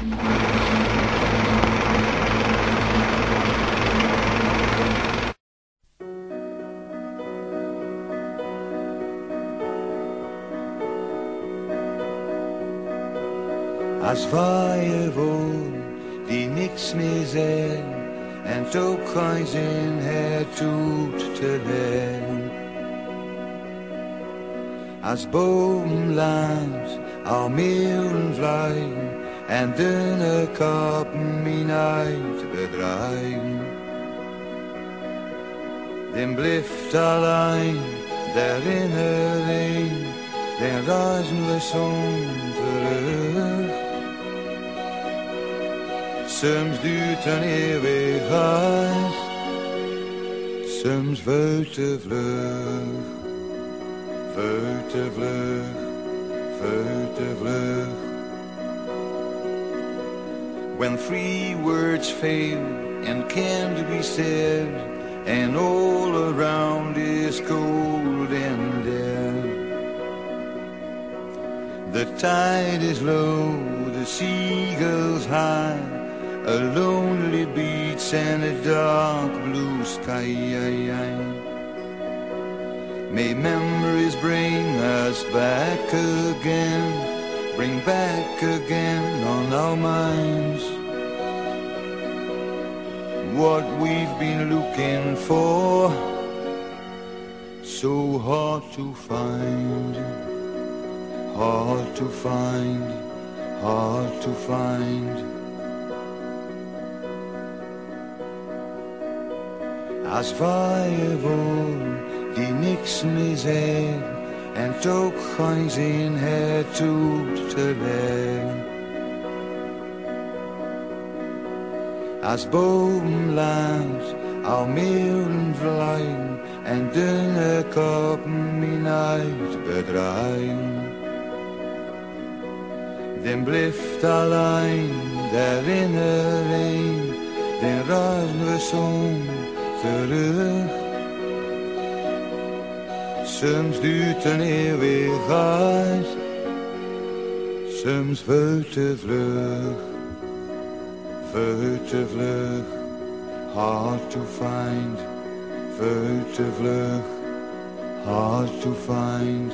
Als vrije woon die niks meer zijn en ook geen zin het doet te leen. Als boomlands al meeuwen vliegen en dunne kappen minuit bedreigen. Dan blijft alleen de herinnering, dan reizen we soms terug. Soms duurt een eeuwigheid, soms veel te vlug, veel te vlug, veel te vlug. When three words fail and can't be said, and all around is cold and dead. The tide is low, the seagulls high, a lonely beach and a dark blue sky. May memories bring us back again, bring back again on our minds what we've been looking for. So hard to find, hard to find, hard to find. Als vrijwoon die niks meer zijn en ook geen zin het doet te leen. Als boomlands al meeuwen vliegen en dunne koppen minuit bedreigen. Dan blijft alleen de herinnering, dan reizen we soms terug. Soms duurt een eeuwigheid, soms veel te vlug, vlug, hard to find, vlug, hard to find.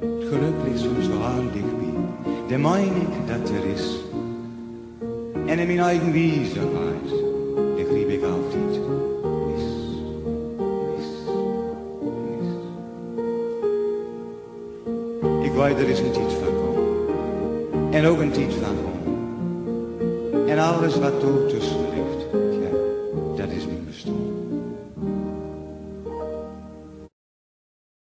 Het geluk ligt soms zo aan dichtbij, de ik dat er is. En in mijn eigen wiezenheid, die griep ik altijd Weet, er is een tijd van komen. En ook een tijd van om. En alles wat doet is